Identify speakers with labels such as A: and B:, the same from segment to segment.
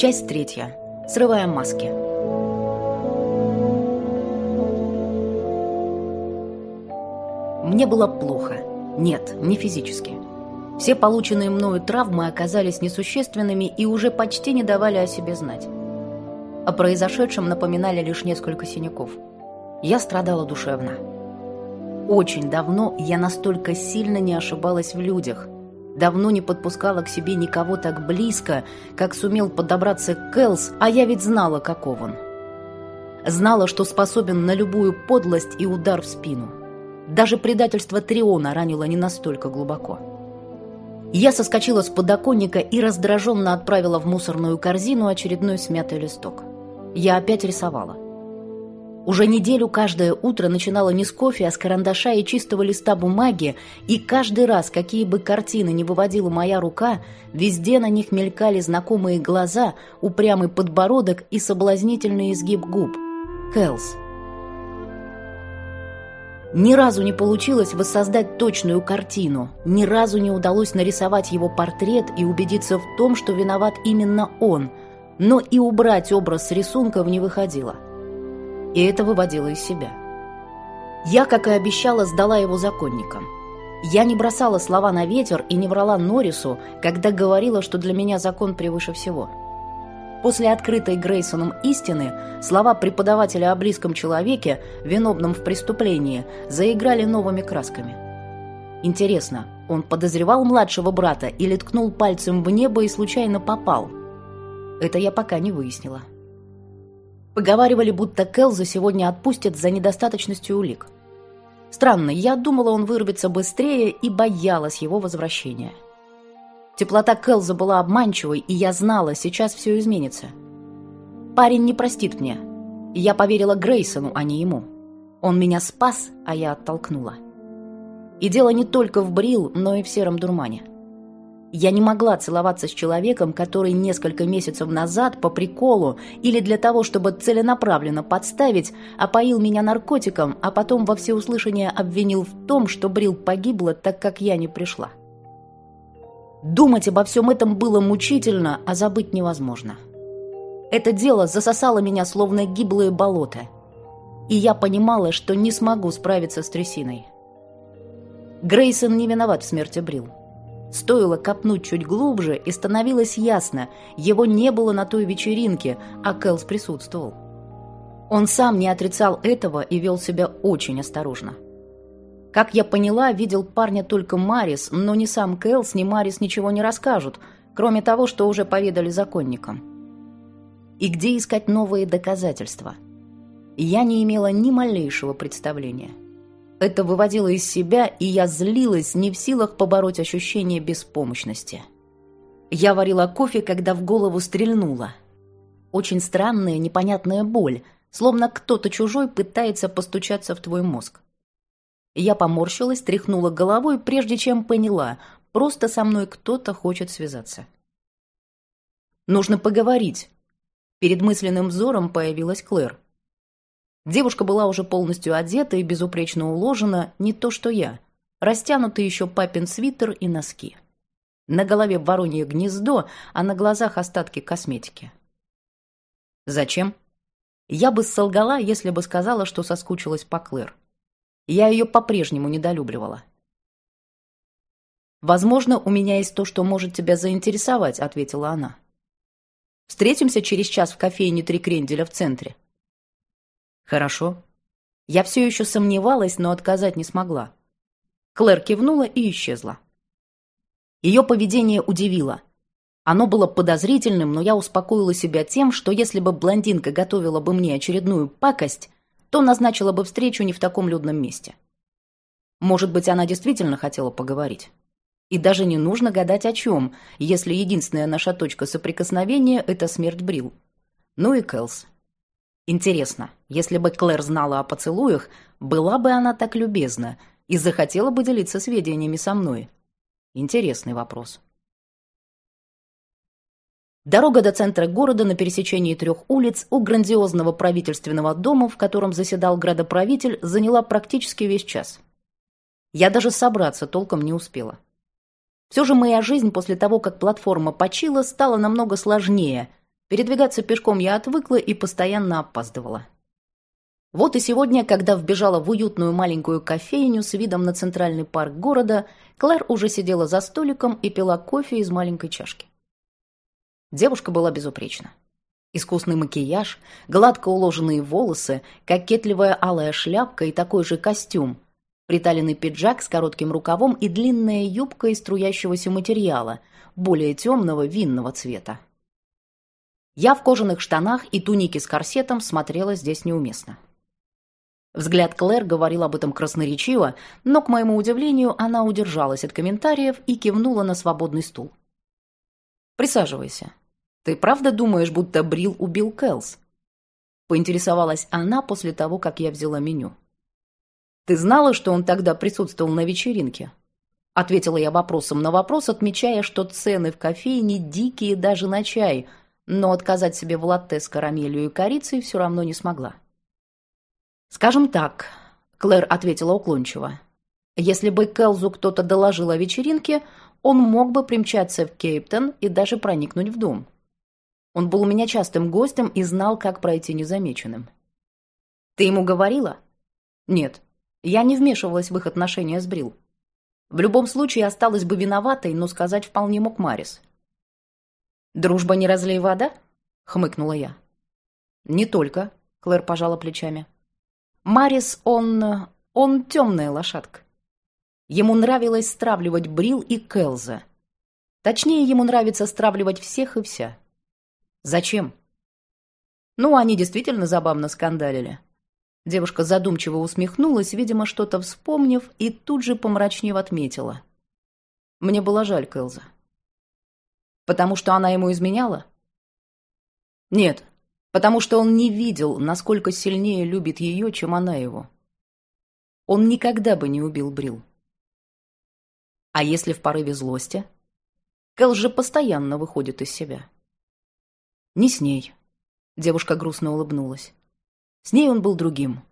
A: Часть третья. Срываем маски. Мне было плохо. Нет, не физически. Все полученные мною травмы оказались несущественными и уже почти не давали о себе знать. О произошедшем напоминали лишь несколько синяков. Я страдала душевно. Очень давно я настолько сильно не ошибалась в людях. Давно не подпускала к себе никого так близко, как сумел подобраться Кэлс, а я ведь знала, каков он. Знала, что способен на любую подлость и удар в спину. Даже предательство Триона ранило не настолько глубоко. Я соскочила с подоконника и раздраженно отправила в мусорную корзину очередной смятый листок. Я опять рисовала. Уже неделю каждое утро начинала не с кофе, а с карандаша и чистого листа бумаги, и каждый раз, какие бы картины не выводила моя рука, везде на них мелькали знакомые глаза, упрямый подбородок и соблазнительный изгиб губ. Кэлс. Ни разу не получилось воссоздать точную картину, ни разу не удалось нарисовать его портрет и убедиться в том, что виноват именно он, но и убрать образ с рисунков не выходило. И это выводило из себя. Я, как и обещала, сдала его законникам. Я не бросала слова на ветер и не врала Норрису, когда говорила, что для меня закон превыше всего. После открытой Грейсоном истины слова преподавателя о близком человеке, виновном в преступлении, заиграли новыми красками. Интересно, он подозревал младшего брата или ткнул пальцем в небо и случайно попал? Это я пока не выяснила. Поговаривали, будто Келза сегодня отпустят за недостаточностью улик. Странно, я думала, он вырвется быстрее и боялась его возвращения. Теплота Келза была обманчивой, и я знала, сейчас все изменится. Парень не простит мне. Я поверила Грейсону, а не ему. Он меня спас, а я оттолкнула. И дело не только в Брил, но и в сером дурмане. Я не могла целоваться с человеком, который несколько месяцев назад по приколу или для того, чтобы целенаправленно подставить, опоил меня наркотиком, а потом во всеуслышание обвинил в том, что Брил погибла, так как я не пришла. Думать обо всем этом было мучительно, а забыть невозможно. Это дело засосало меня, словно гиблое болото. И я понимала, что не смогу справиться с трясиной. Грейсон не виноват в смерти Брил. Стоило копнуть чуть глубже, и становилось ясно, его не было на той вечеринке, а Кэлс присутствовал. Он сам не отрицал этого и вел себя очень осторожно. Как я поняла, видел парня только Марис, но ни сам Кэлс, ни Марис ничего не расскажут, кроме того, что уже поведали законникам. И где искать новые доказательства? Я не имела ни малейшего представления. Это выводило из себя, и я злилась, не в силах побороть ощущение беспомощности. Я варила кофе, когда в голову стрельнула. Очень странная, непонятная боль, словно кто-то чужой пытается постучаться в твой мозг. Я поморщилась, тряхнула головой, прежде чем поняла, просто со мной кто-то хочет связаться. Нужно поговорить. Перед мысленным взором появилась Клэр. Девушка была уже полностью одета и безупречно уложена, не то что я. Растянутый еще папин свитер и носки. На голове воронье гнездо, а на глазах остатки косметики. Зачем? Я бы солгала, если бы сказала, что соскучилась по Клэр. Я ее по-прежнему недолюбливала. «Возможно, у меня есть то, что может тебя заинтересовать», — ответила она. «Встретимся через час в кофейне «Три кренделя» в центре». «Хорошо». Я все еще сомневалась, но отказать не смогла. Клэр кивнула и исчезла. Ее поведение удивило. Оно было подозрительным, но я успокоила себя тем, что если бы блондинка готовила бы мне очередную пакость, то назначила бы встречу не в таком людном месте. Может быть, она действительно хотела поговорить. И даже не нужно гадать о чем, если единственная наша точка соприкосновения – это смерть Брил. Ну и Кэлс. Интересно, если бы Клэр знала о поцелуях, была бы она так любезна и захотела бы делиться сведениями со мной? Интересный вопрос. Дорога до центра города на пересечении трех улиц у грандиозного правительственного дома, в котором заседал градоправитель, заняла практически весь час. Я даже собраться толком не успела. Все же моя жизнь после того, как платформа почила, стала намного сложнее, Передвигаться пешком я отвыкла и постоянно опаздывала. Вот и сегодня, когда вбежала в уютную маленькую кофейню с видом на центральный парк города, Клэр уже сидела за столиком и пила кофе из маленькой чашки. Девушка была безупречна. Искусный макияж, гладко уложенные волосы, кокетливая алая шляпка и такой же костюм, приталенный пиджак с коротким рукавом и длинная юбка из струящегося материала, более темного винного цвета. Я в кожаных штанах и тунике с корсетом смотрела здесь неуместно. Взгляд Клэр говорил об этом красноречиво, но, к моему удивлению, она удержалась от комментариев и кивнула на свободный стул. «Присаживайся. Ты правда думаешь, будто Брил убил Кэлс?» Поинтересовалась она после того, как я взяла меню. «Ты знала, что он тогда присутствовал на вечеринке?» Ответила я вопросом на вопрос, отмечая, что цены в кофейне дикие даже на чай, но отказать себе в латте с карамелью и корицей все равно не смогла. «Скажем так», — Клэр ответила уклончиво, «если бы Келзу кто-то доложил о вечеринке, он мог бы примчаться в Кейптон и даже проникнуть в дом. Он был у меня частым гостем и знал, как пройти незамеченным». «Ты ему говорила?» «Нет, я не вмешивалась в их отношения с Брил. В любом случае осталась бы виноватой, но сказать вполне мог Марис». «Дружба не разлей вода?» — хмыкнула я. «Не только», — Клэр пожала плечами. Марис, он... он темная лошадка. Ему нравилось стравливать Брил и Келза. Точнее, ему нравится стравливать всех и вся. Зачем? Ну, они действительно забавно скандалили. Девушка задумчиво усмехнулась, видимо, что-то вспомнив, и тут же помрачнев отметила. Мне было жаль Келза. Потому что она ему изменяла? Нет, потому что он не видел, насколько сильнее любит ее, чем она его. Он никогда бы не убил Брил. А если в порыве злости? Кэл же постоянно выходит из себя. Не с ней. Девушка грустно улыбнулась. С ней он был другим.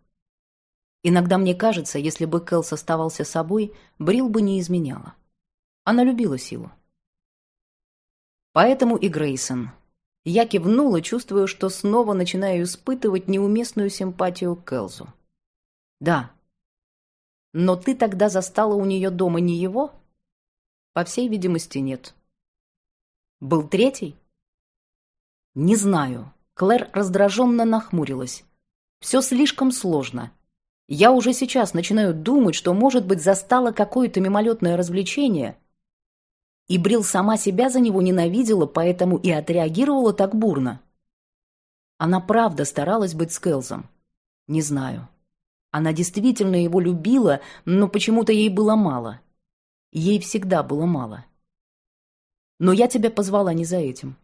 A: Иногда мне кажется, если бы Кэлс оставался собой, Брил бы не изменяла. Она любила силу. Поэтому и Грейсон, я кивнула, чувствуя, что снова начинаю испытывать неуместную симпатию к Элзу. «Да». «Но ты тогда застала у нее дома не его?» «По всей видимости, нет». «Был третий?» «Не знаю». Клэр раздраженно нахмурилась. «Все слишком сложно. Я уже сейчас начинаю думать, что, может быть, застала какое-то мимолетное развлечение, и Брил сама себя за него ненавидела, поэтому и отреагировала так бурно. Она правда старалась быть с Кэлзом. Не знаю. Она действительно его любила, но почему-то ей было мало. Ей всегда было мало. Но я тебя позвала не за этим.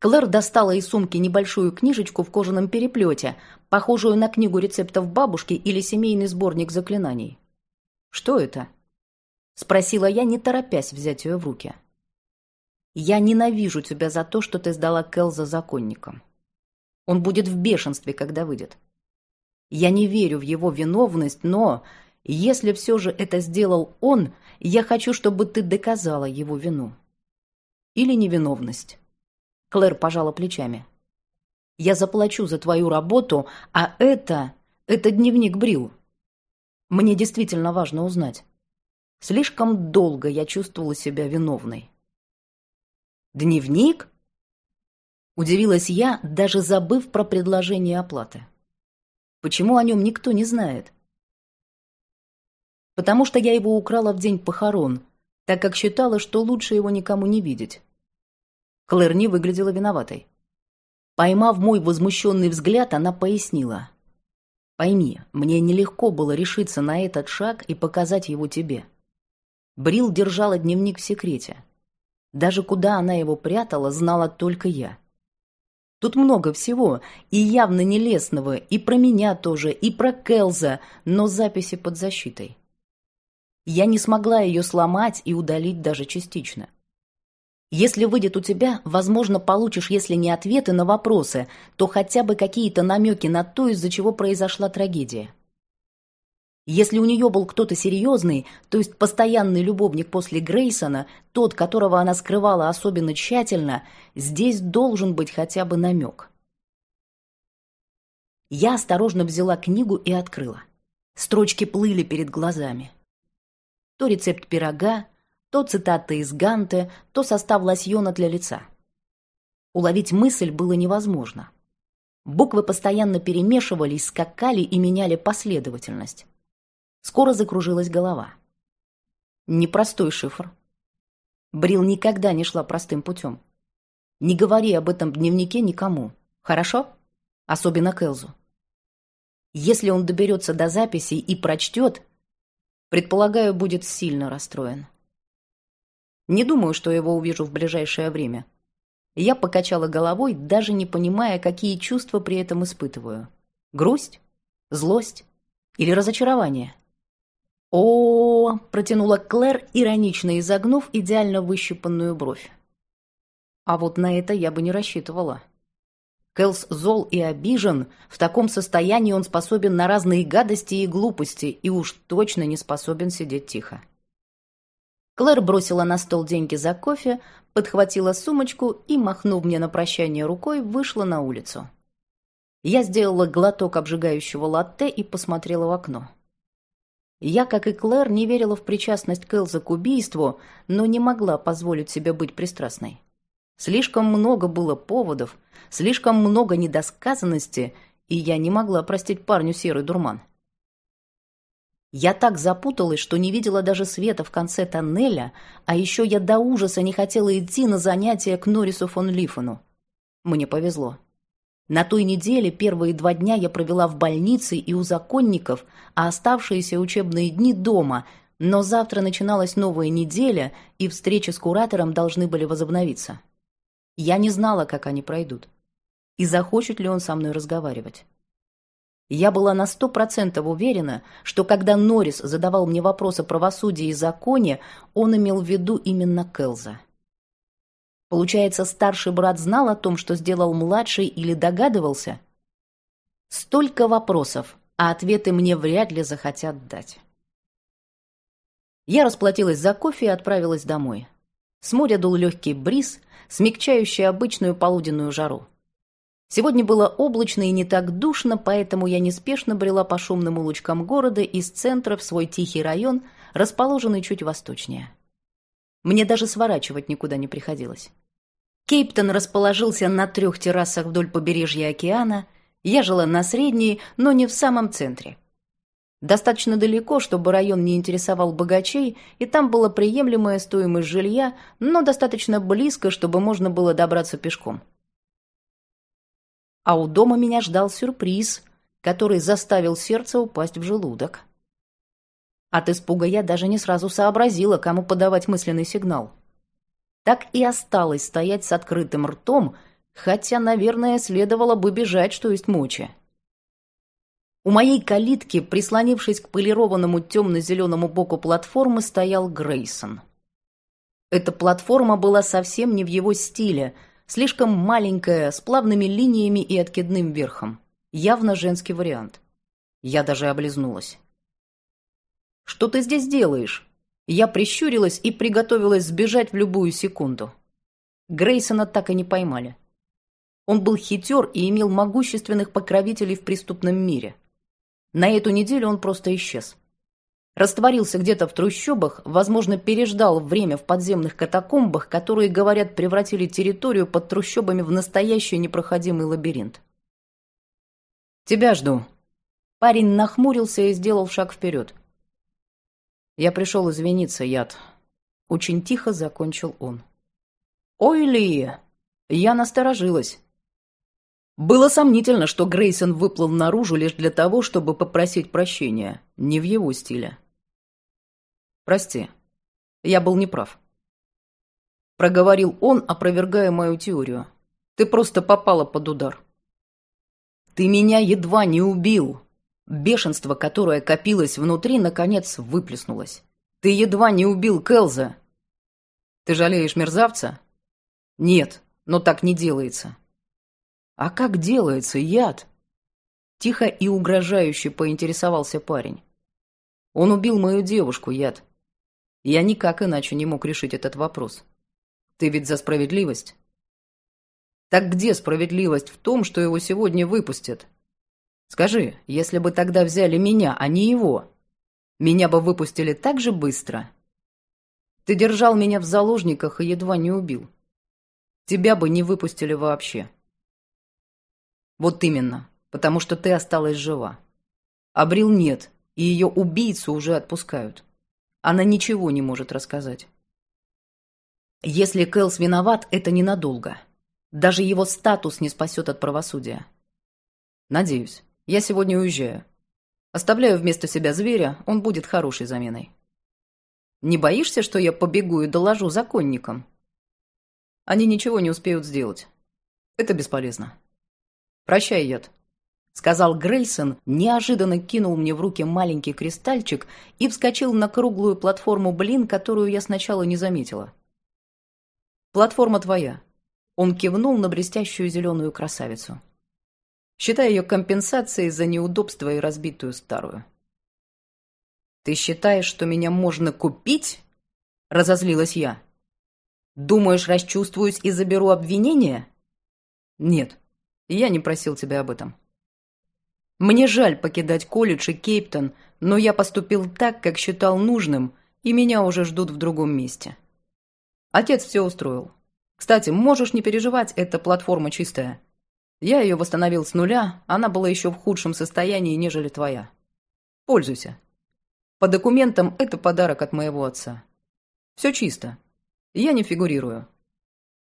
A: Клэр достала из сумки небольшую книжечку в кожаном переплете, похожую на книгу рецептов бабушки или семейный сборник заклинаний. Что это? Спросила я, не торопясь взять ее в руки. «Я ненавижу тебя за то, что ты сдала Келза законником. Он будет в бешенстве, когда выйдет. Я не верю в его виновность, но если все же это сделал он, я хочу, чтобы ты доказала его вину. Или невиновность». Клэр пожала плечами. «Я заплачу за твою работу, а это... это дневник Брил. Мне действительно важно узнать». Слишком долго я чувствовала себя виновной. «Дневник?» Удивилась я, даже забыв про предложение оплаты. Почему о нем никто не знает? Потому что я его украла в день похорон, так как считала, что лучше его никому не видеть. Клэр не выглядела виноватой. Поймав мой возмущенный взгляд, она пояснила. «Пойми, мне нелегко было решиться на этот шаг и показать его тебе. Брил держала дневник в секрете. Даже куда она его прятала, знала только я. Тут много всего, и явно нелестного, и про меня тоже, и про Келза, но записи под защитой. Я не смогла ее сломать и удалить даже частично. Если выйдет у тебя, возможно, получишь, если не ответы на вопросы, то хотя бы какие-то намеки на то, из-за чего произошла трагедия. Если у нее был кто-то серьезный, то есть постоянный любовник после Грейсона, тот, которого она скрывала особенно тщательно, здесь должен быть хотя бы намек. Я осторожно взяла книгу и открыла. Строчки плыли перед глазами. То рецепт пирога, то цитаты из Ганте, то состав лосьона для лица. Уловить мысль было невозможно. Буквы постоянно перемешивались, скакали и меняли последовательность. Скоро закружилась голова. Непростой шифр. Брил никогда не шла простым путем. Не говори об этом дневнике никому. Хорошо? Особенно Кэлзу. Если он доберется до записей и прочтет, предполагаю, будет сильно расстроен. Не думаю, что его увижу в ближайшее время. Я покачала головой, даже не понимая, какие чувства при этом испытываю. Грусть? Злость? Или разочарование? О, протянула Клэр, иронично изогнув идеально выщипанную бровь. А вот на это я бы не рассчитывала. Кэлс зол и обижен, в таком состоянии он способен на разные гадости и глупости, и уж точно не способен сидеть тихо. Клэр бросила на стол деньги за кофе, подхватила сумочку и, махнув мне на прощание рукой, вышла на улицу. Я сделала глоток обжигающего латте и посмотрела в окно. Я, как и Клэр, не верила в причастность Кэлза к убийству, но не могла позволить себе быть пристрастной. Слишком много было поводов, слишком много недосказанности, и я не могла простить парню серый дурман. Я так запуталась, что не видела даже света в конце тоннеля, а еще я до ужаса не хотела идти на занятия к Норрису фон Лифену. Мне повезло. На той неделе первые два дня я провела в больнице и у законников, а оставшиеся учебные дни дома, но завтра начиналась новая неделя, и встречи с куратором должны были возобновиться. Я не знала, как они пройдут. И захочет ли он со мной разговаривать. Я была на сто процентов уверена, что когда Норрис задавал мне вопросы о правосудии и законе, он имел в виду именно Келза. Получается, старший брат знал о том, что сделал младший или догадывался? Столько вопросов, а ответы мне вряд ли захотят дать. Я расплатилась за кофе и отправилась домой. С моря дул легкий бриз, смягчающий обычную полуденную жару. Сегодня было облачно и не так душно, поэтому я неспешно брела по шумным улочкам города из центра в свой тихий район, расположенный чуть восточнее. Мне даже сворачивать никуда не приходилось. Кейптон расположился на трех террасах вдоль побережья океана, я жила на средней, но не в самом центре. Достаточно далеко, чтобы район не интересовал богачей, и там была приемлемая стоимость жилья, но достаточно близко, чтобы можно было добраться пешком. А у дома меня ждал сюрприз, который заставил сердце упасть в желудок. От испуга я даже не сразу сообразила, кому подавать мысленный сигнал. Так и осталось стоять с открытым ртом, хотя, наверное, следовало бы бежать, что есть мочи. У моей калитки, прислонившись к полированному темно-зеленому боку платформы, стоял Грейсон. Эта платформа была совсем не в его стиле, слишком маленькая, с плавными линиями и откидным верхом. Явно женский вариант. Я даже облизнулась. «Что ты здесь делаешь?» Я прищурилась и приготовилась сбежать в любую секунду. Грейсона так и не поймали. Он был хитер и имел могущественных покровителей в преступном мире. На эту неделю он просто исчез. Растворился где-то в трущобах, возможно, переждал время в подземных катакомбах, которые, говорят, превратили территорию под трущобами в настоящий непроходимый лабиринт. «Тебя жду». Парень нахмурился и сделал шаг вперед. «Я пришел извиниться, Яд». Очень тихо закончил он. «Ой, Ли!» Я насторожилась. Было сомнительно, что Грейсон выплыл наружу лишь для того, чтобы попросить прощения. Не в его стиле. «Прости, я был неправ». Проговорил он, опровергая мою теорию. «Ты просто попала под удар». «Ты меня едва не убил!» Бешенство, которое копилось внутри, наконец выплеснулось. «Ты едва не убил Келза!» «Ты жалеешь мерзавца?» «Нет, но так не делается. «А как делается яд?» Тихо и угрожающе поинтересовался парень. Он убил мою девушку, Яд. Я никак иначе не мог решить этот вопрос. Ты ведь за справедливость? Так где справедливость в том, что его сегодня выпустят? Скажи, если бы тогда взяли меня, а не его, меня бы выпустили так же быстро? Ты держал меня в заложниках и едва не убил. Тебя бы не выпустили вообще. Вот именно, потому что ты осталась жива. Абрил нет, и ее убийцу уже отпускают. Она ничего не может рассказать. Если Кэлс виноват, это ненадолго. Даже его статус не спасет от правосудия. Надеюсь. Я сегодня уезжаю. Оставляю вместо себя зверя, он будет хорошей заменой. Не боишься, что я побегу и доложу законникам? Они ничего не успеют сделать. Это бесполезно. Прощай, Яд. Сказал Грейсон, неожиданно кинул мне в руки маленький кристальчик и вскочил на круглую платформу блин, которую я сначала не заметила. «Платформа твоя». Он кивнул на блестящую зеленую красавицу. Считай ее компенсацией за неудобство и разбитую старую. «Ты считаешь, что меня можно купить?» — разозлилась я. «Думаешь, расчувствуюсь и заберу обвинение?» «Нет, я не просил тебя об этом. Мне жаль покидать колледж и Кейптон, но я поступил так, как считал нужным, и меня уже ждут в другом месте. Отец все устроил. Кстати, можешь не переживать, эта платформа чистая. Я ее восстановил с нуля, она была еще в худшем состоянии, нежели твоя. Пользуйся. По документам это подарок от моего отца. Все чисто. Я не фигурирую.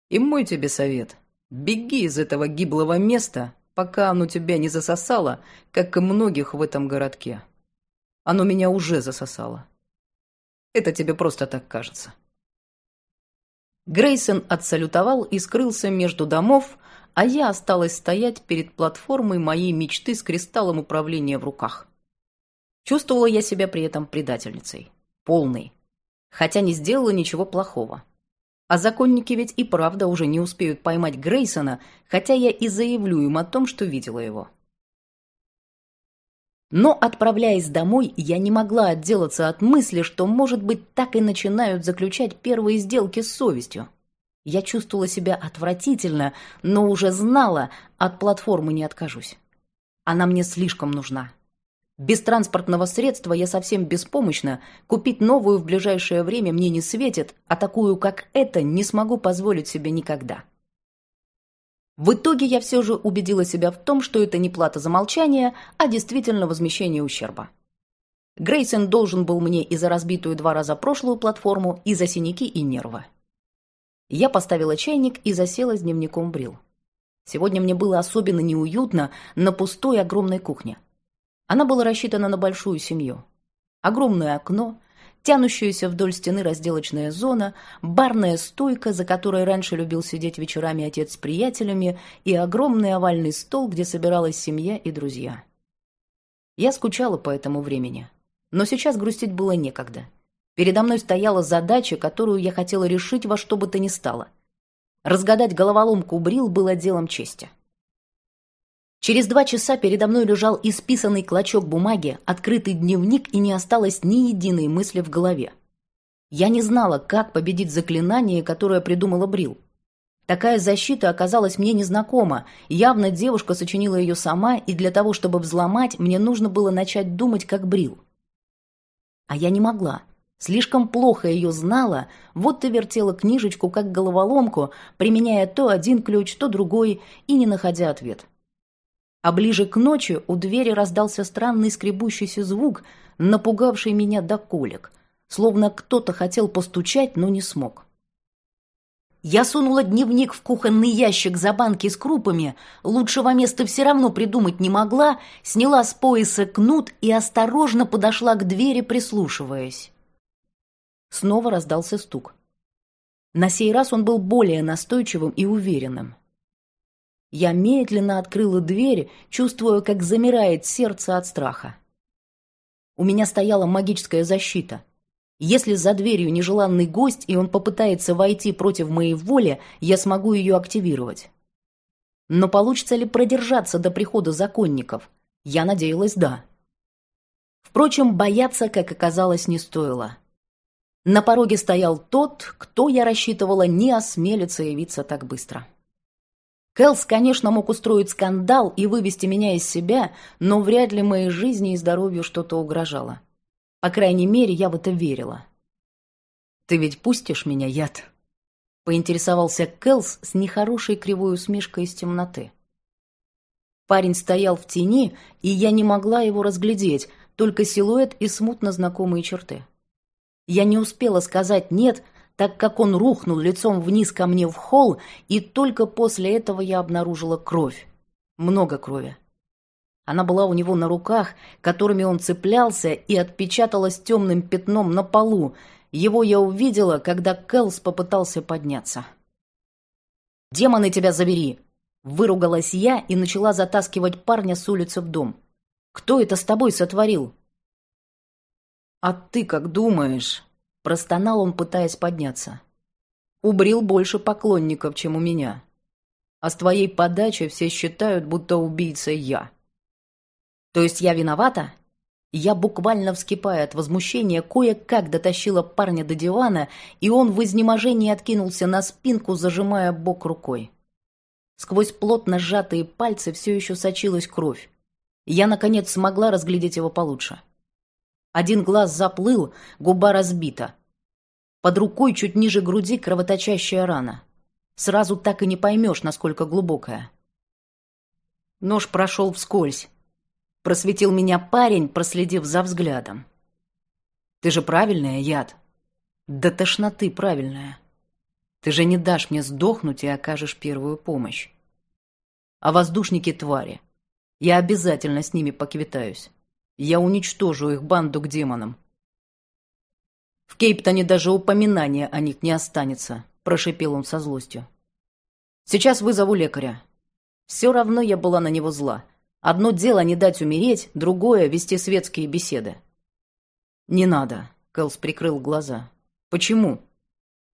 A: И мой тебе совет. Беги из этого гиблого места, пока оно тебя не засосало, как и многих в этом городке. Оно меня уже засосало. Это тебе просто так кажется. Грейсон отсалютовал и скрылся между домов, а я осталась стоять перед платформой моей мечты с кристаллом управления в руках. Чувствовала я себя при этом предательницей. Полной. Хотя не сделала ничего плохого. А законники ведь и правда уже не успеют поймать Грейсона, хотя я и заявлю им о том, что видела его. Но, отправляясь домой, я не могла отделаться от мысли, что, может быть, так и начинают заключать первые сделки с совестью. Я чувствовала себя отвратительно, но уже знала, от платформы не откажусь. Она мне слишком нужна. Без транспортного средства я совсем беспомощна, купить новую в ближайшее время мне не светит, а такую, как эта, не смогу позволить себе никогда. В итоге я все же убедила себя в том, что это не плата за молчание, а действительно возмещение ущерба. Грейсон должен был мне и за разбитую два раза прошлую платформу, и за синяки и нервы. Я поставила чайник и засела с дневником Брил. Сегодня мне было особенно неуютно на пустой огромной кухне. Она была рассчитана на большую семью. Огромное окно, тянущаяся вдоль стены разделочная зона, барная стойка, за которой раньше любил сидеть вечерами отец с приятелями, и огромный овальный стол, где собиралась семья и друзья. Я скучала по этому времени, но сейчас грустить было некогда. Передо мной стояла задача, которую я хотела решить во что бы то ни стало. Разгадать головоломку Брил было делом чести. Через два часа передо мной лежал исписанный клочок бумаги, открытый дневник, и не осталось ни единой мысли в голове. Я не знала, как победить заклинание, которое придумала Брил. Такая защита оказалась мне незнакома. Явно девушка сочинила ее сама, и для того, чтобы взломать, мне нужно было начать думать, как Брил. А я не могла. Слишком плохо ее знала, вот и вертела книжечку как головоломку, применяя то один ключ, то другой, и не находя ответ. А ближе к ночи у двери раздался странный скребущийся звук, напугавший меня до колик, словно кто-то хотел постучать, но не смог. Я сунула дневник в кухонный ящик за банки с крупами, лучшего места все равно придумать не могла, сняла с пояса кнут и осторожно подошла к двери, прислушиваясь. Снова раздался стук. На сей раз он был более настойчивым и уверенным. Я медленно открыла дверь, чувствуя, как замирает сердце от страха. У меня стояла магическая защита. Если за дверью нежеланный гость, и он попытается войти против моей воли, я смогу ее активировать. Но получится ли продержаться до прихода законников? Я надеялась, да. Впрочем, бояться, как оказалось, не стоило. На пороге стоял тот, кто, я рассчитывала, не осмелится явиться так быстро. Кэлс, конечно, мог устроить скандал и вывести меня из себя, но вряд ли моей жизни и здоровью что-то угрожало. По крайней мере, я в это верила. «Ты ведь пустишь меня, яд?» — поинтересовался Кэлс с нехорошей кривой усмешкой из темноты. Парень стоял в тени, и я не могла его разглядеть, только силуэт и смутно знакомые черты. Я не успела сказать «нет», так как он рухнул лицом вниз ко мне в холл, и только после этого я обнаружила кровь. Много крови. Она была у него на руках, которыми он цеплялся, и отпечаталась темным пятном на полу. Его я увидела, когда Кэлс попытался подняться. «Демоны тебя забери!» Выругалась я и начала затаскивать парня с улицы в дом. «Кто это с тобой сотворил?» «А ты как думаешь?» Простонал он, пытаясь подняться. Убрил больше поклонников, чем у меня. А с твоей подачи все считают, будто убийца я. То есть я виновата? Я буквально вскипая от возмущения, кое-как дотащила парня до дивана, и он в изнеможении откинулся на спинку, зажимая бок рукой. Сквозь плотно сжатые пальцы все еще сочилась кровь. Я, наконец, смогла разглядеть его получше. Один глаз заплыл, губа разбита. Под рукой чуть ниже груди кровоточащая рана. Сразу так и не поймешь, насколько глубокая. Нож прошел вскользь. Просветил меня парень, проследив за взглядом. «Ты же правильная, яд?» «Да тошноты правильная. Ты же не дашь мне сдохнуть и окажешь первую помощь. А воздушники твари. Я обязательно с ними поквитаюсь. Я уничтожу их банду к демонам. В Кейптоне даже упоминания о них не останется, прошипел он со злостью. Сейчас вызову лекаря. Все равно я была на него зла. Одно дело не дать умереть, другое — вести светские беседы. «Не надо», — Кэлс прикрыл глаза. «Почему?»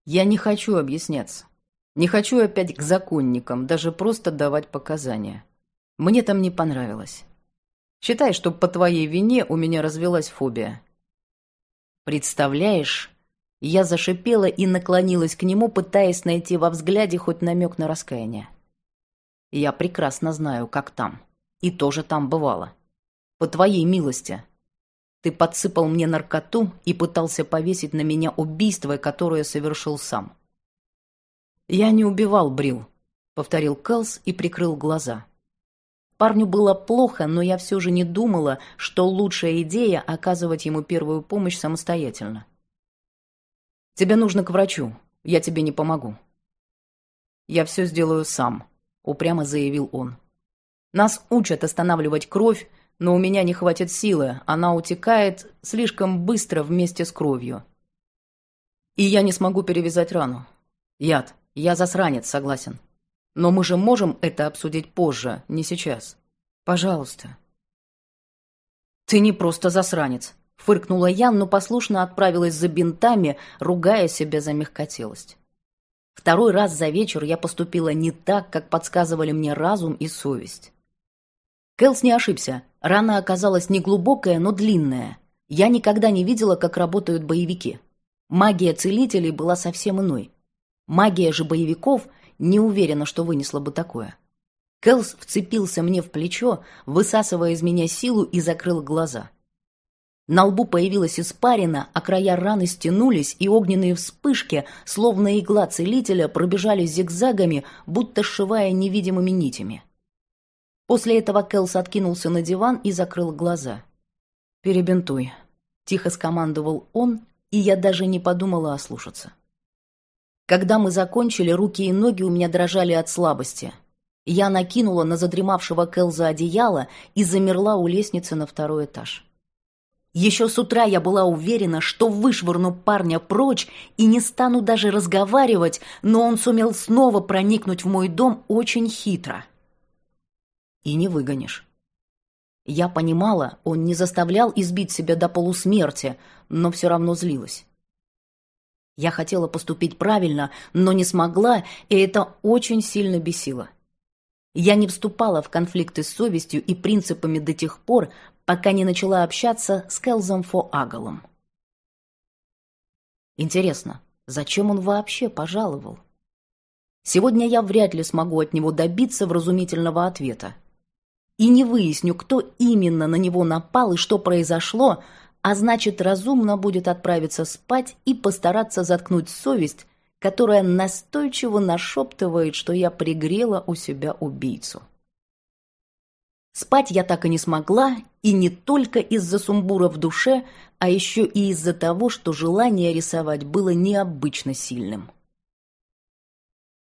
A: «Я не хочу объясняться. Не хочу опять к законникам, даже просто давать показания. Мне там не понравилось. Считай, что по твоей вине у меня развелась фобия. Представляешь? Я зашипела и наклонилась к нему, пытаясь найти во взгляде хоть намек на раскаяние. Я прекрасно знаю, как там. И тоже там бывало. По твоей милости. Ты подсыпал мне наркоту и пытался повесить на меня убийство, которое совершил сам. Я не убивал Брил, повторил Кэлс и прикрыл глаза. Парню было плохо, но я все же не думала, что лучшая идея оказывать ему первую помощь самостоятельно. «Тебе нужно к врачу. Я тебе не помогу». «Я все сделаю сам», — упрямо заявил он. «Нас учат останавливать кровь, но у меня не хватит силы, она утекает слишком быстро вместе с кровью. И я не смогу перевязать рану. Яд. Я засранец, согласен. Но мы же можем это обсудить позже, не сейчас. Пожалуйста. Ты не просто засранец, фыркнула я, но послушно отправилась за бинтами, ругая себя за мягкотелость. Второй раз за вечер я поступила не так, как подсказывали мне разум и совесть. Кэлс не ошибся. Рана оказалась не глубокая, но длинная. Я никогда не видела, как работают боевики. Магия целителей была совсем иной. Магия же боевиков не уверена, что вынесла бы такое. Кэлс вцепился мне в плечо, высасывая из меня силу и закрыл глаза. На лбу появилась испарина, а края раны стянулись, и огненные вспышки, словно игла целителя, пробежали зигзагами, будто сшивая невидимыми нитями. После этого Кэлс откинулся на диван и закрыл глаза. «Перебинтуй», — тихо скомандовал он, и я даже не подумала ослушаться. Когда мы закончили, руки и ноги у меня дрожали от слабости. Я накинула на задремавшего Кэлза одеяло и замерла у лестницы на второй этаж. Еще с утра я была уверена, что вышвырну парня прочь и не стану даже разговаривать, но он сумел снова проникнуть в мой дом очень хитро. И не выгонишь. Я понимала, он не заставлял избить себя до полусмерти, но все равно злилась. Я хотела поступить правильно, но не смогла, и это очень сильно бесило. Я не вступала в конфликты с совестью и принципами до тех пор, пока не начала общаться с Келзом Фоагалом. Интересно, зачем он вообще пожаловал? Сегодня я вряд ли смогу от него добиться вразумительного ответа. И не выясню, кто именно на него напал и что произошло, а значит, разумно будет отправиться спать и постараться заткнуть совесть, которая настойчиво нашептывает, что я пригрела у себя убийцу. Спать я так и не смогла, и не только из-за сумбура в душе, а еще и из-за того, что желание рисовать было необычно сильным.